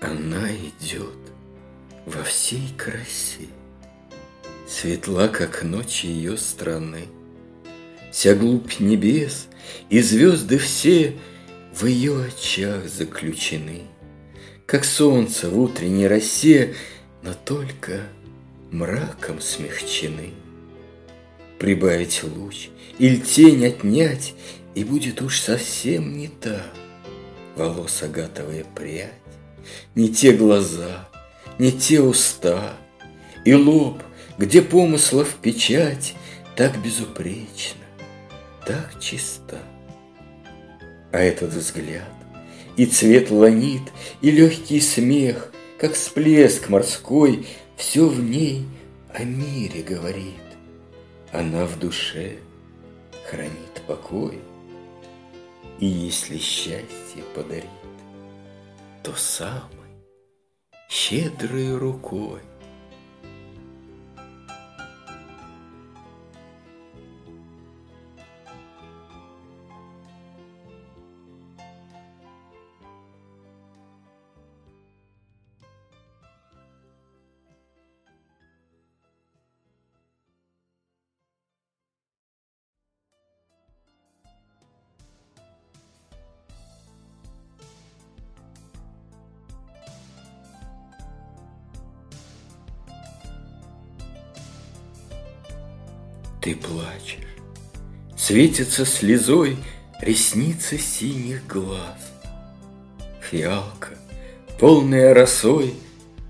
Она идет во всей красе, Светла, как ночь ее страны. Вся глубь небес и звезды все В ее очах заключены, Как солнце в утренней росе, Но только мраком смягчены. Прибавить луч или тень отнять, И будет уж совсем не та Волос агатовая прядь, Не те глаза, не те уста, И лоб, где помыслов печать, Так безупречна, так чиста. А этот взгляд, и цвет ланит, И легкий смех, как всплеск морской, Все в ней о мире говорит. Она в душе хранит покой. И если счастье подарит, то самой щедрой рукой Ты плачешь, светится слезой Ресницы синих глаз. Фиалка, полная росой,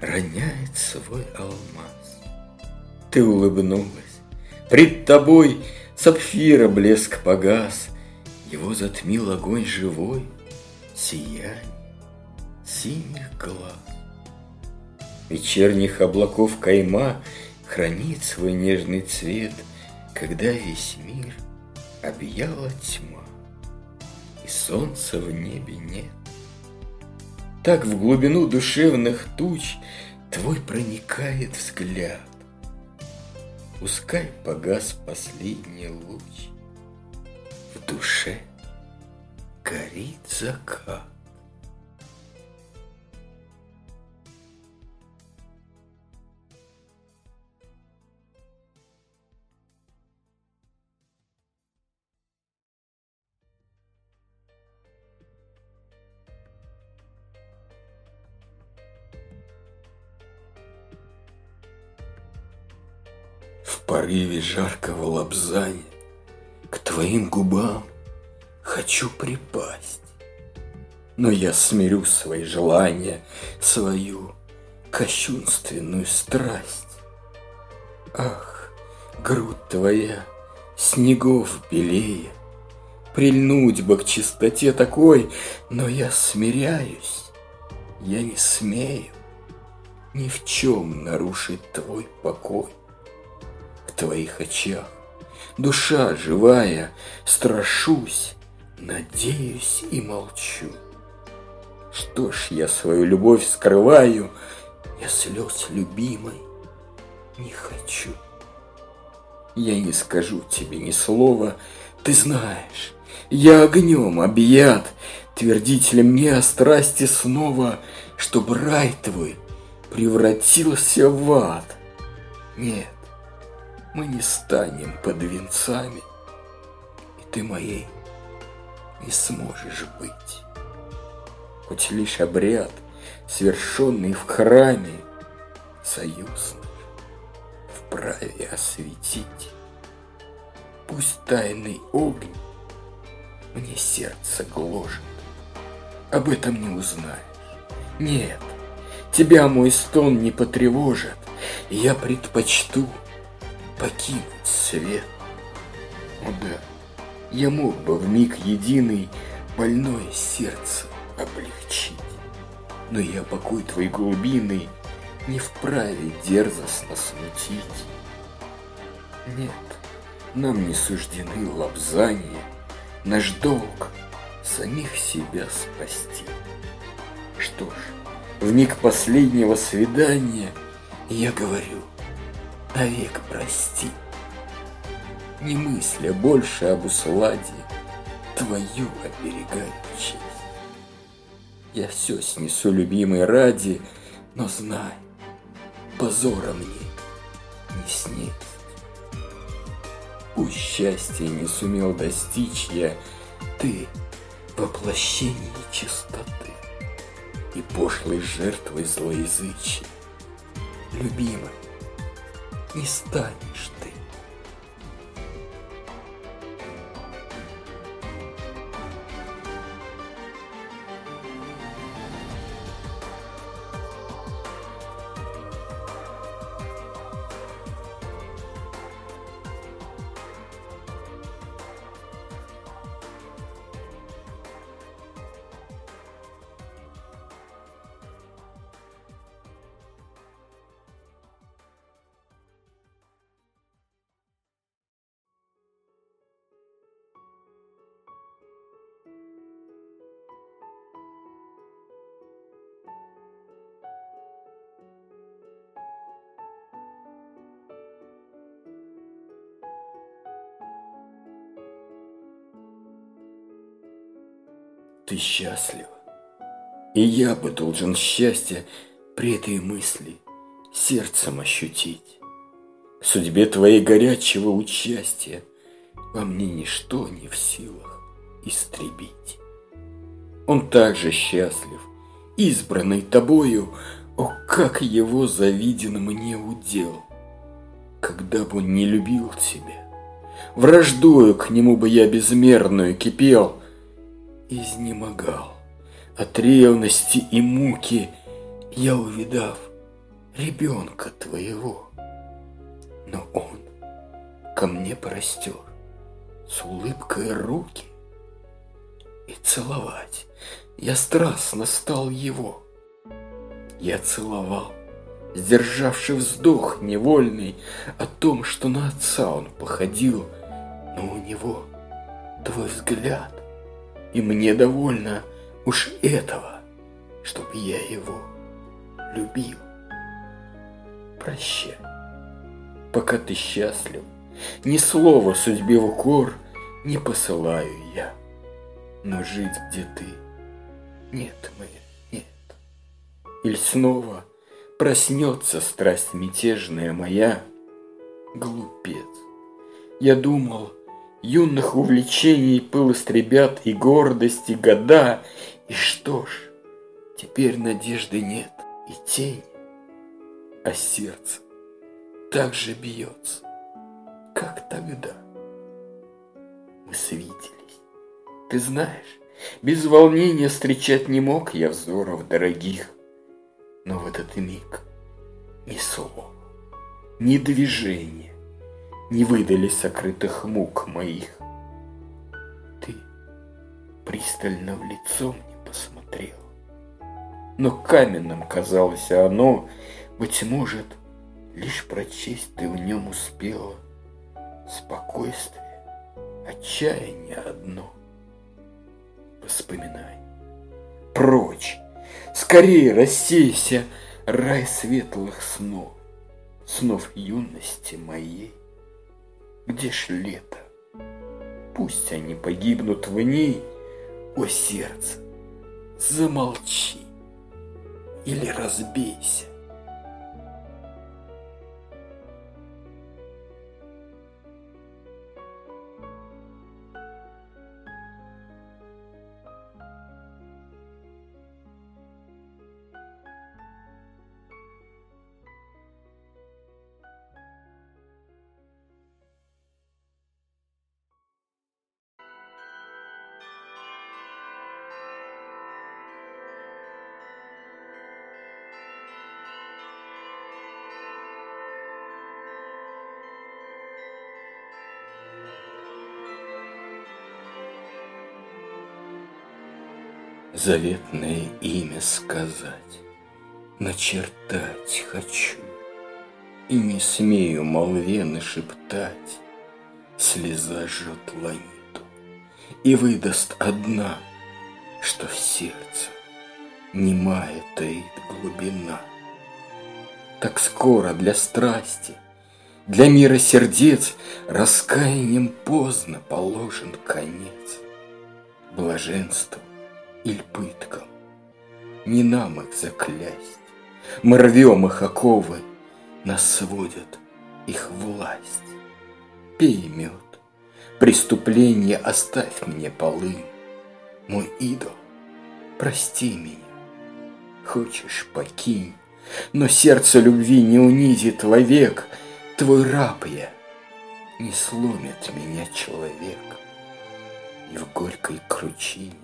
Роняет свой алмаз. Ты улыбнулась, пред тобой Сапфира блеск погас, Его затмил огонь живой, Сияние синих глаз. Вечерних облаков кайма Хранит свой нежный цвет — когда весь мир объяла тьма, И солнца в небе нет. Так в глубину душевных туч Твой проникает взгляд. Пускай погас последний луч, В душе горит закат. Порыве жаркого лобзания К твоим губам хочу припасть. Но я смирю свои желания, свою кощунственную страсть. Ах, грудь твоя, снегов белее, Прильнуть бы к чистоте такой, но я смиряюсь, я не смею ни в чем нарушить твой покой твоих очах. Душа живая, страшусь, надеюсь и молчу. Что ж, я свою любовь скрываю, я слез любимой не хочу. Я не скажу тебе ни слова, ты знаешь, я огнем объят, Твердить ли мне о страсти снова, Чтоб рай твой превратился в ад? Нет, мы не станем под венцами, и ты моей не сможешь быть. Хоть лишь обряд, свершенный в храме, союз вправе осветить. Пусть тайный огонь мне сердце гложет, об этом не узнаешь. Нет, тебя мой стон не потревожит, я предпочту покинуть свет. О да, я мог бы в миг единый больное сердце облегчить. Но я покой твой глубины не вправе дерзостно смутить. Нет, нам не суждены лобзания, наш долг самих себя спасти. Что ж, в миг последнего свидания я говорю, навек прости. Не мысля больше об усладе, твою оберегаю честь. Я все снесу, любимый, ради, но знай, позора мне не снесть. Пусть счастья не сумел достичь я, ты воплощение чистоты и пошлой жертвой злоязычия. Любимый, не станешь ты. Счастлива. И я бы должен счастье при этой мысли сердцем ощутить. В судьбе твоей горячего участия во мне ничто не в силах истребить. Он также счастлив, избранный тобою, о, как его завиден мне удел. Когда бы он не любил тебя, враждою к нему бы я безмерную кипел, изнемогал. От ревности и муки я увидав ребенка твоего. Но он ко мне простер с улыбкой руки. И целовать я страстно стал его. Я целовал, сдержавший вздох невольный о том, что на отца он походил, но у него твой взгляд и мне довольно уж этого, чтоб я его любил. Прощай, пока ты счастлив, ни слова судьбе в укор не посылаю я. Но жить, где ты, нет, моя, нет. Или снова проснется страсть мятежная моя, глупец. Я думал, юных увлечений пыл истребят и гордости года. И что ж, теперь надежды нет и тень, а сердце так же бьется, как тогда. Мы свиделись, ты знаешь, без волнения встречать не мог я взоров дорогих, но в этот миг ни слова, ни движения не выдали сокрытых мук моих. Ты пристально в лицо мне посмотрел, но каменным казалось оно, быть может, лишь прочесть ты в нем успела спокойствие, отчаяние одно. Воспоминай, прочь, скорее рассейся, рай светлых снов, снов юности моей. Где ж лето? Пусть они погибнут в ней, о сердце, замолчи или разбейся. Заветное имя сказать, начертать хочу. И не смею молве нашептать, слеза жжет ланиту, и выдаст одна, что в сердце немая таит глубина. Так скоро для страсти, для мира сердец раскаянием поздно положен конец. Блаженству или пыткам, Не нам их заклясть. Мы рвем их оковы, нас сводят их власть. Пей мед, преступление оставь мне полы. Мой идол, прости меня. Хочешь, покинь, но сердце любви не унизит вовек. Твой раб я, не сломит меня человек. И в горькой кручине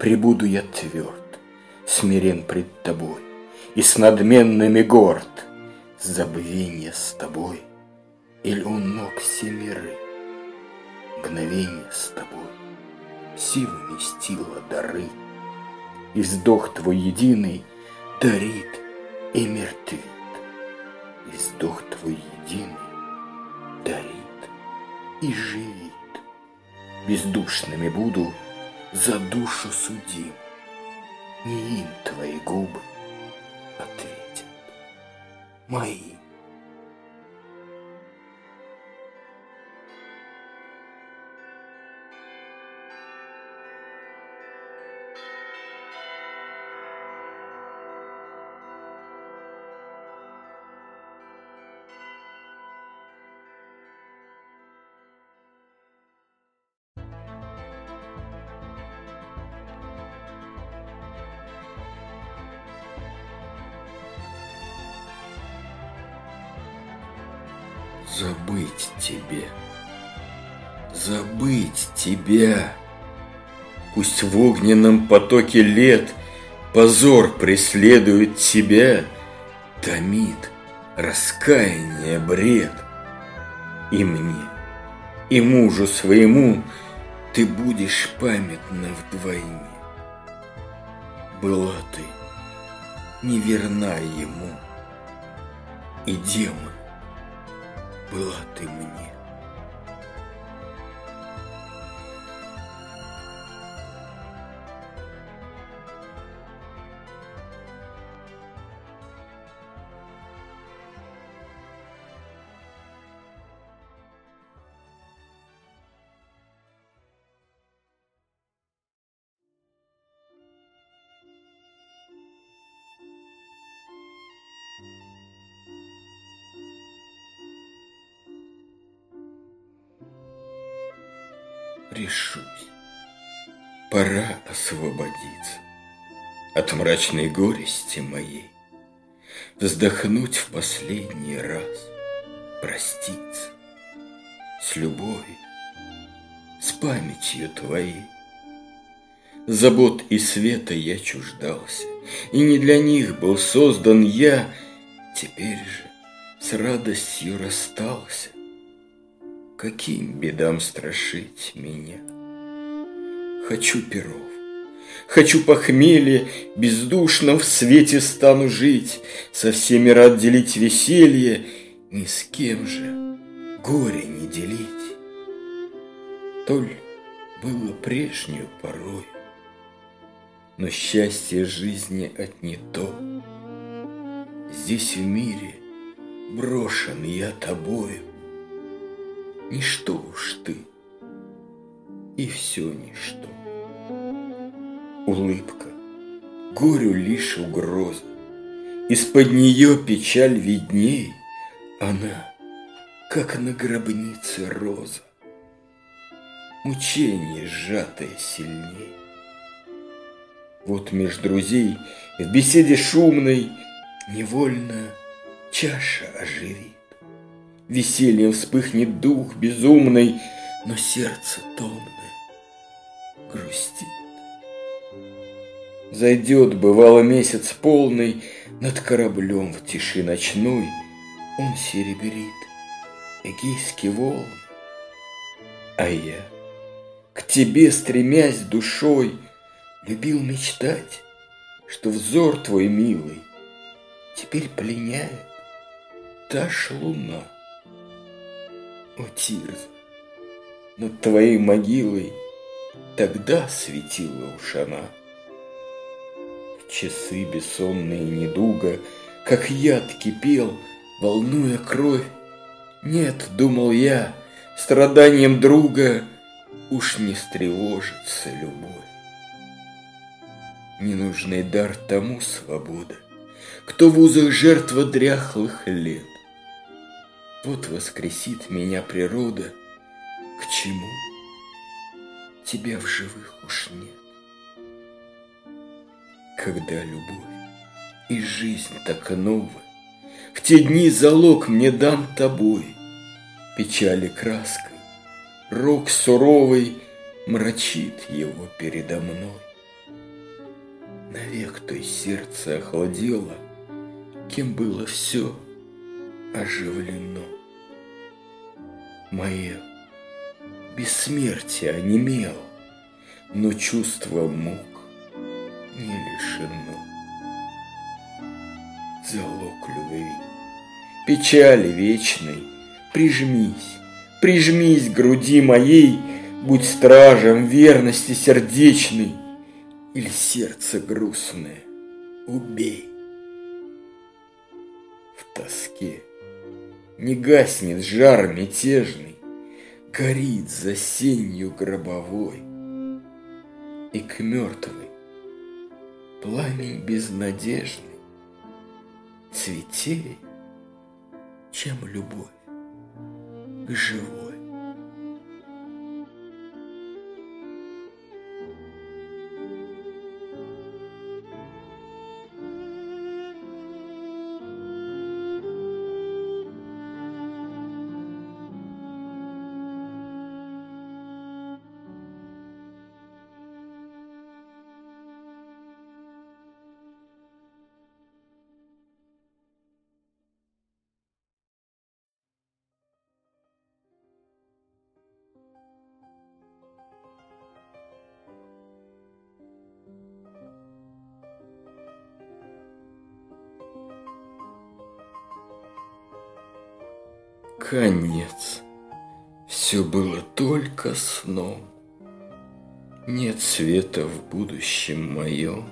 прибуду я тверд, смирен пред тобой, И с надменными горд, забвенье с тобой, Или у ног все миры, мгновение с тобой, Силу вместила дары, И вздох твой единый дарит и мертвит, И вздох твой единый дарит и живит. Бездушными буду, за душу судим. Не им твои губы ответят, мои. Забыть тебе, забыть тебя. Пусть в огненном потоке лет позор преследует тебя, томит раскаяние бред. И мне, и мужу своему ты будешь памятна вдвойне. Была ты неверна ему, и демон была ты мне. Решусь. Пора освободиться от мрачной горести моей, Вздохнуть в последний раз, проститься с любовью, с памятью твоей. Забот и света я чуждался, И не для них был создан я, Теперь же с радостью расстался каким бедам страшить меня. Хочу перов, хочу похмелья, бездушно в свете стану жить, со всеми рад делить веселье, ни с кем же горе не делить. Толь было прежнюю порой, но счастье жизни отнято. Здесь в мире брошен я тобою, Ничто уж ты, и все ничто. Улыбка, горю лишь угроза, Из-под нее печаль видней, Она, как на гробнице роза, Мучение сжатое сильней. Вот меж друзей в беседе шумной Невольно чаша оживит. Весельем вспыхнет дух безумный, Но сердце томное грустит. Зайдет, бывало, месяц полный Над кораблем в тиши ночной Он серебрит эгейские волны. А я, к тебе стремясь душой, Любил мечтать, что взор твой милый Теперь пленяет та ж луна. О, Тирз, над твоей могилой Тогда светила уж она. В часы бессонные недуга, Как яд кипел, волнуя кровь. Нет, думал я, страданием друга Уж не стревожится любовь. Ненужный дар тому свобода, Кто в узах жертва дряхлых лет. Вот воскресит меня природа, К чему? Тебя в живых уж нет. Когда любовь и жизнь так новая, В те дни залог мне дан тобой, Печали краской, рок суровый Мрачит его передо мной. Навек той сердце охладело, Кем было все оживлено. Мое бессмертие онемело, Но чувство мук не лишено. Залог любви, печали вечной, Прижмись, прижмись к груди моей, Будь стражем верности сердечной, или сердце грустное убей. В тоске не гаснет жар мятежный, Горит за сенью гробовой, И к мертвой пламень безнадежный Светей, чем любовь к живой. Конец. Все было только сном. Нет света в будущем моем.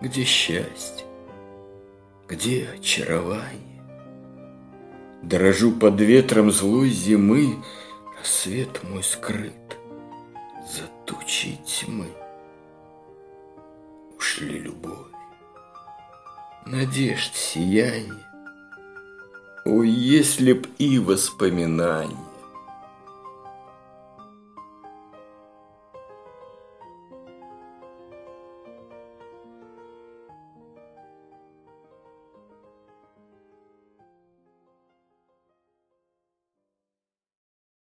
Где счастье? Где очарование? Дрожу под ветром злой зимы, Рассвет мой скрыт за тучей тьмы. Ушли любовь, надежд сияние, о, если б и воспоминания